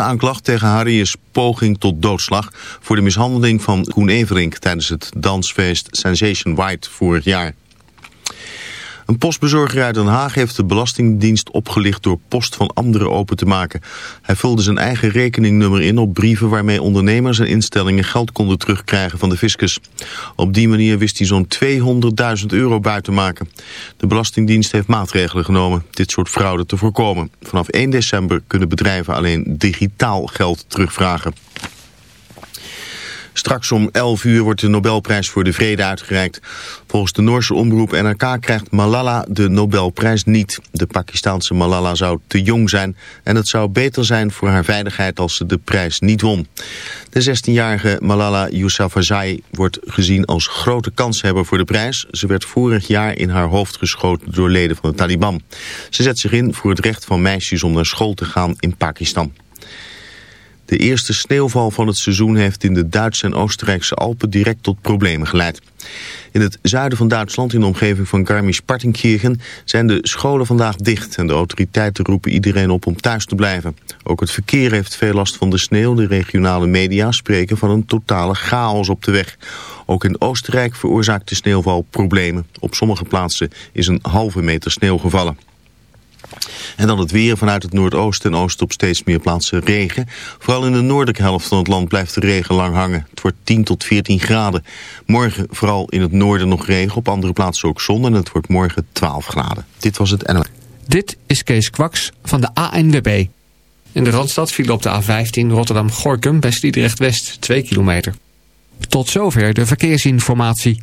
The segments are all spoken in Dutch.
eerste aanklacht tegen Harry is poging tot doodslag... voor de mishandeling van Koen Everink tijdens het dansfeest Sensation White vorig jaar. Een postbezorger uit Den Haag heeft de Belastingdienst opgelicht door post van anderen open te maken. Hij vulde zijn eigen rekeningnummer in op brieven waarmee ondernemers en instellingen geld konden terugkrijgen van de fiscus. Op die manier wist hij zo'n 200.000 euro buiten maken. De Belastingdienst heeft maatregelen genomen dit soort fraude te voorkomen. Vanaf 1 december kunnen bedrijven alleen digitaal geld terugvragen. Straks om 11 uur wordt de Nobelprijs voor de Vrede uitgereikt. Volgens de Noorse omroep NRK krijgt Malala de Nobelprijs niet. De Pakistaanse Malala zou te jong zijn en het zou beter zijn voor haar veiligheid als ze de prijs niet won. De 16-jarige Malala Yousafzai wordt gezien als grote kanshebber voor de prijs. Ze werd vorig jaar in haar hoofd geschoten door leden van de Taliban. Ze zet zich in voor het recht van meisjes om naar school te gaan in Pakistan. De eerste sneeuwval van het seizoen heeft in de Duitse en Oostenrijkse Alpen direct tot problemen geleid. In het zuiden van Duitsland, in de omgeving van Garmisch-Partenkirchen, zijn de scholen vandaag dicht en de autoriteiten roepen iedereen op om thuis te blijven. Ook het verkeer heeft veel last van de sneeuw. De regionale media spreken van een totale chaos op de weg. Ook in Oostenrijk veroorzaakt de sneeuwval problemen. Op sommige plaatsen is een halve meter sneeuw gevallen. En dan het weer vanuit het noordoosten en oosten op steeds meer plaatsen regen. Vooral in de noordelijke helft van het land blijft de regen lang hangen. Het wordt 10 tot 14 graden. Morgen vooral in het noorden nog regen, op andere plaatsen ook zon. En het wordt morgen 12 graden. Dit was het NL. Dit is Kees Kwaks van de ANWB. In de Randstad viel op de A15 Rotterdam-Gorkum bij Sliedrecht-West 2 kilometer. Tot zover de verkeersinformatie.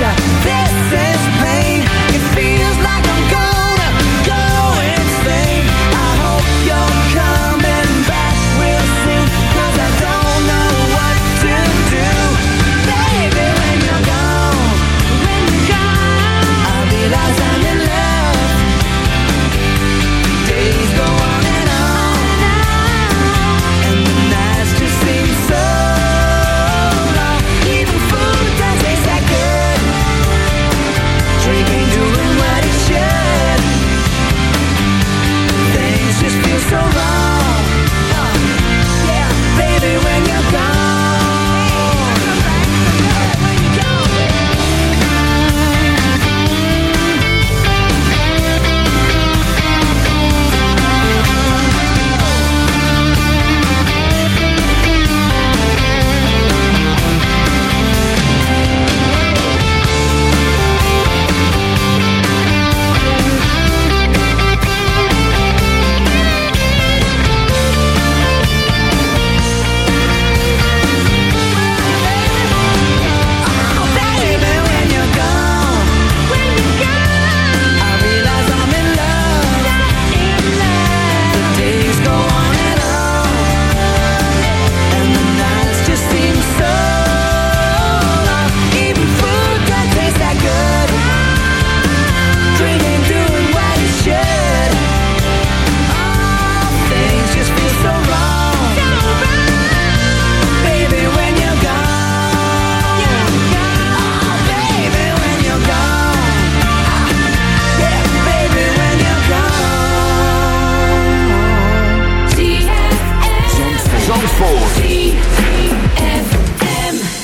This is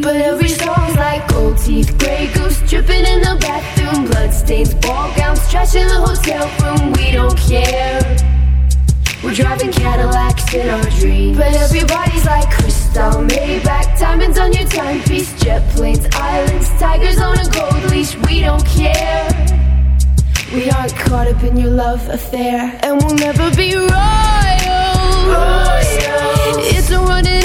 But every song's like gold teeth, gray goose dripping in the bathroom, bloodstains, ball gowns, trash in the hotel room. We don't care. We're driving Cadillacs in our dreams. But everybody's like crystal, Maybach, diamonds on your timepiece, jet planes, islands, tigers on a gold leash. We don't care. We aren't caught up in your love affair, and we'll never be royals. It's a run in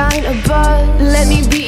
kind of buzz. Let me be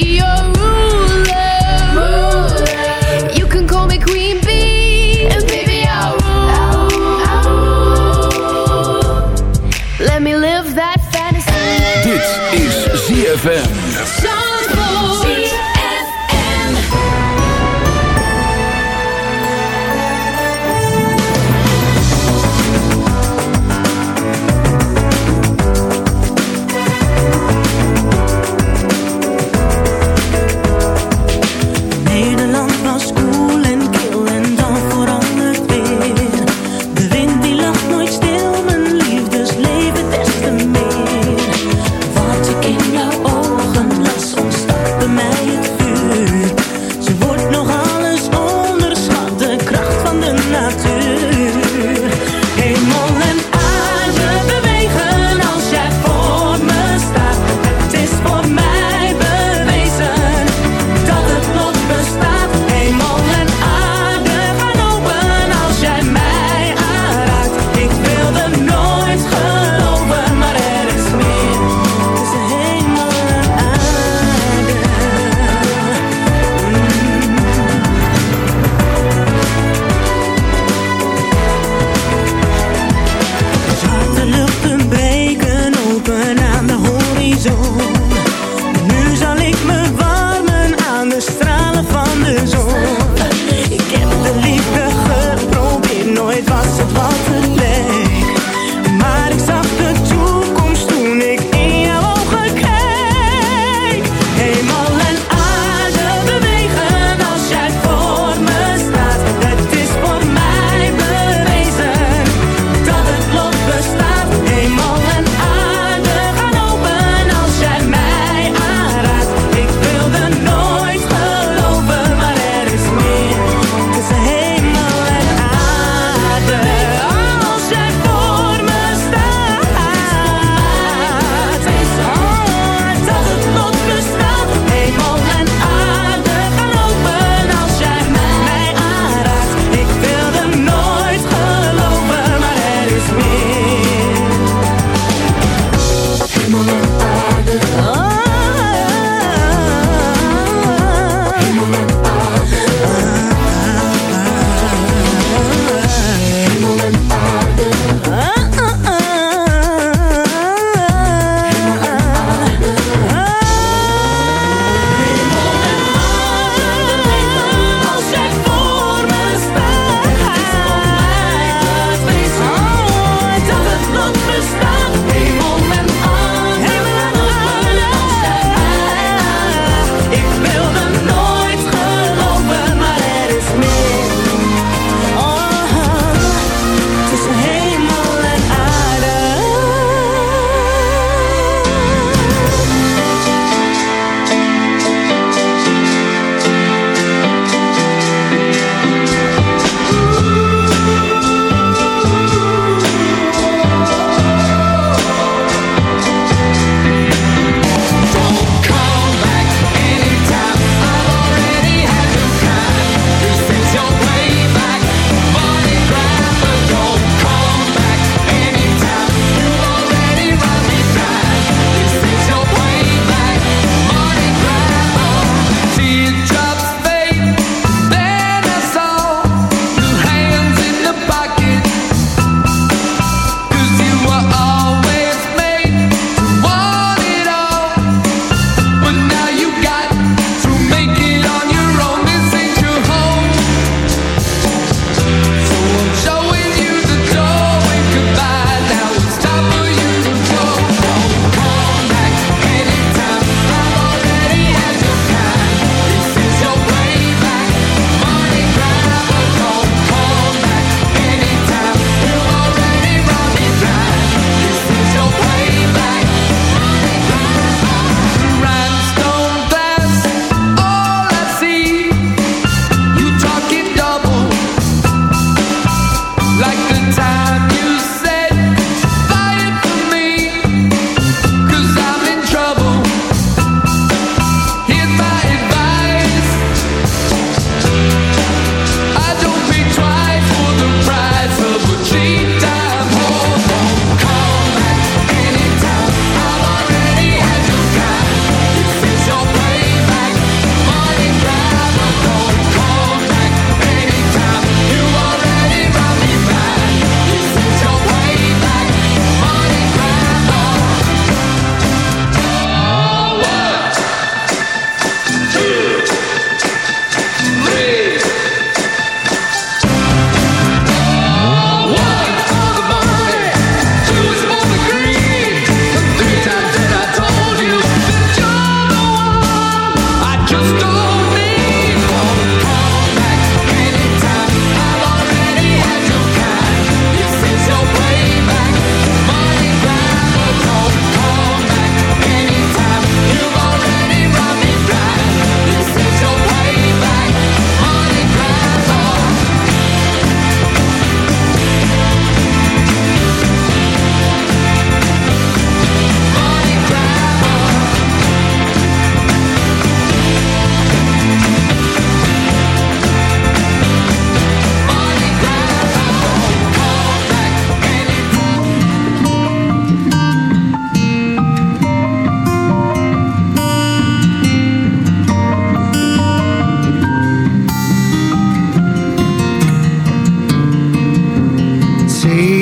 see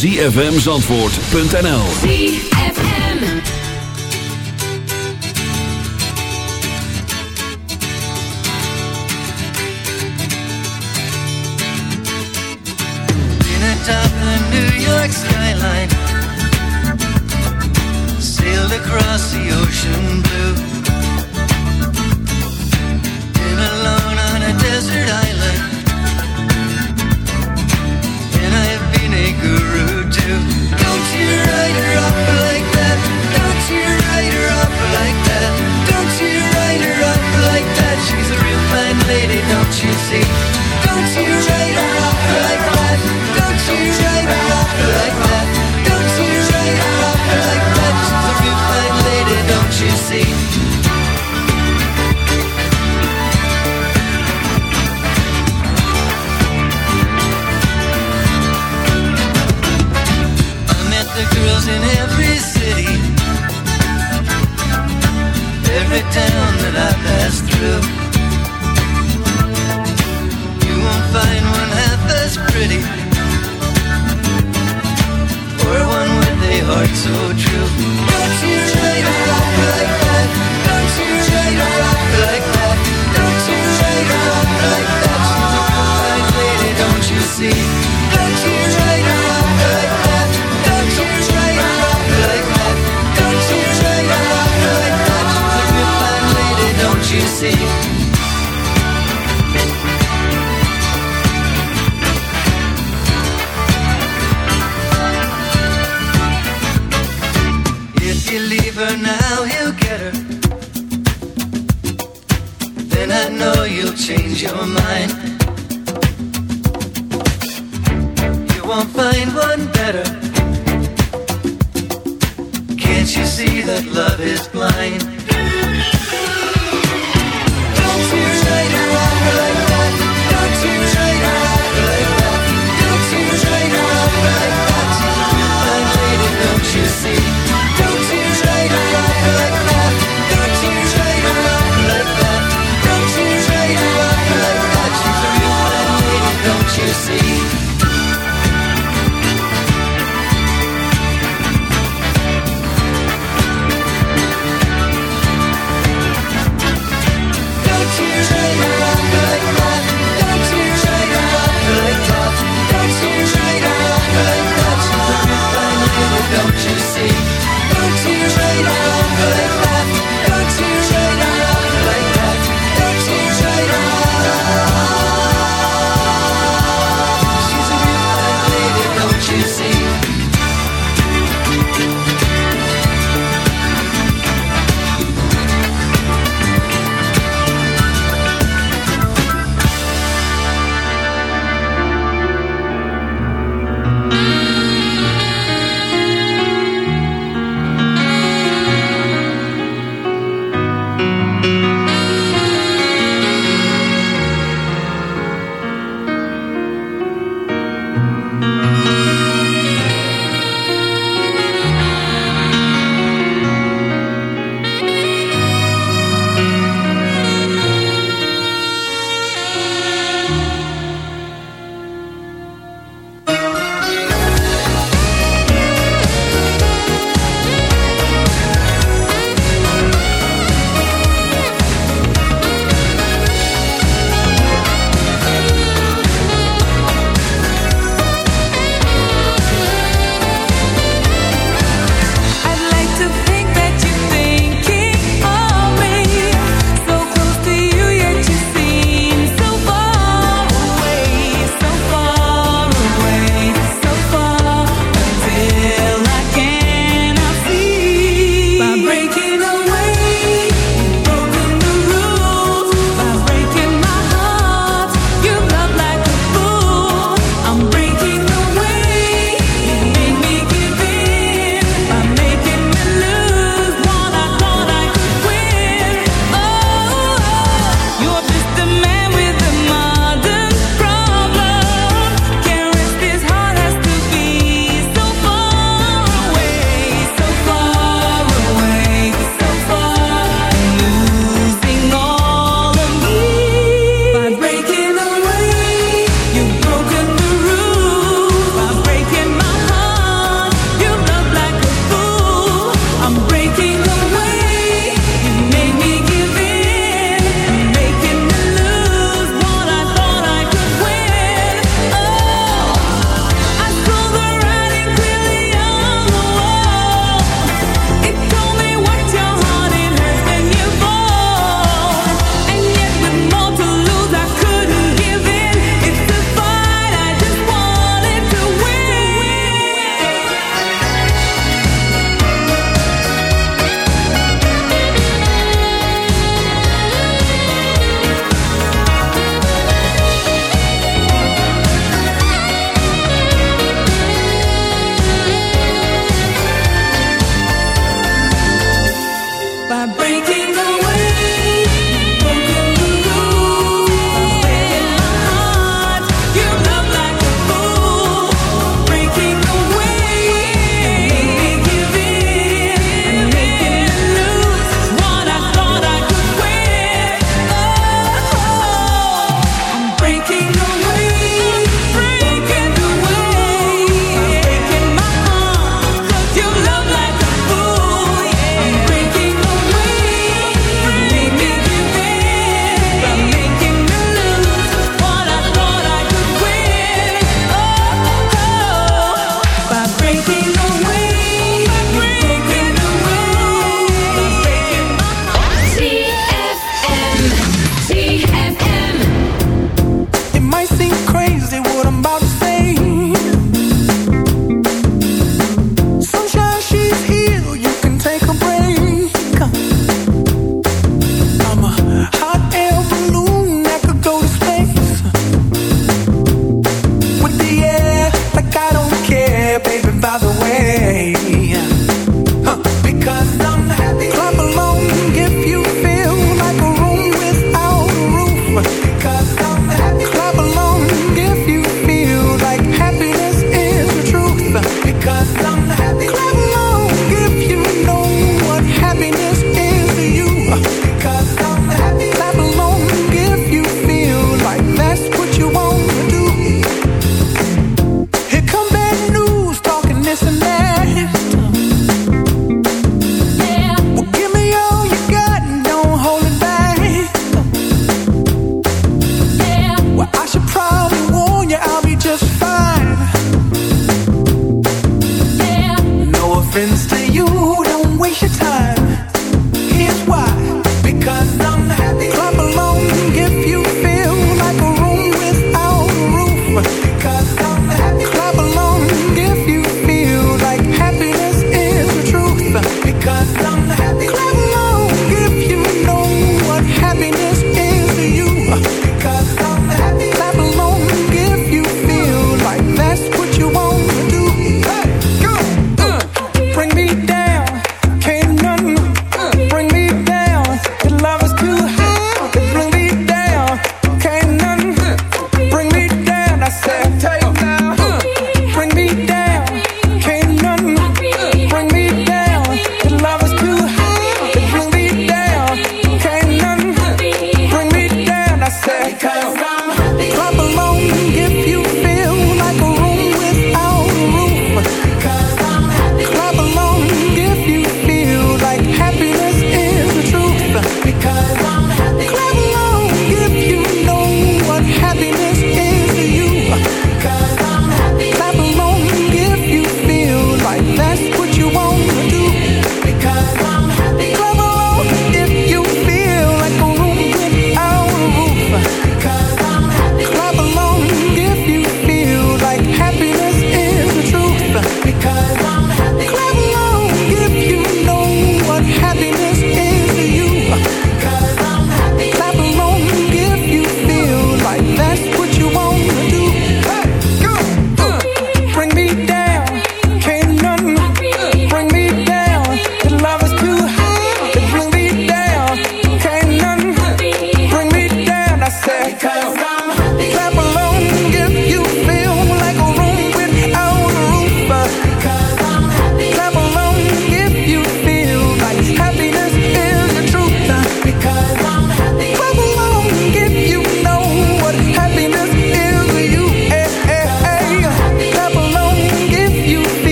www.zfmzandvoort.nl you see?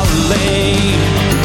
our lane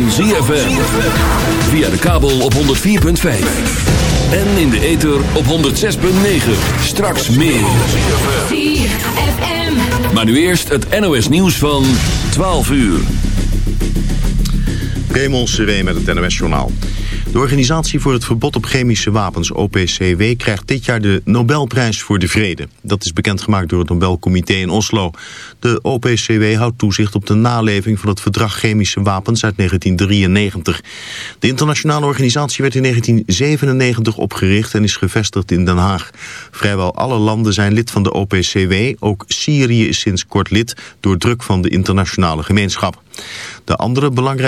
van ZFM. Via de kabel op 104.5. En in de ether op 106.9. Straks meer. Maar nu eerst het NOS nieuws van 12 uur. Raymond Seré met het NOS-journaal. De Organisatie voor het Verbod op Chemische Wapens, OPCW, krijgt dit jaar de Nobelprijs voor de Vrede. Dat is bekendgemaakt door het Nobelcomité in Oslo. De OPCW houdt toezicht op de naleving van het verdrag Chemische Wapens uit 1993. De internationale organisatie werd in 1997 opgericht en is gevestigd in Den Haag. Vrijwel alle landen zijn lid van de OPCW, ook Syrië is sinds kort lid door druk van de internationale gemeenschap. De andere belangrijke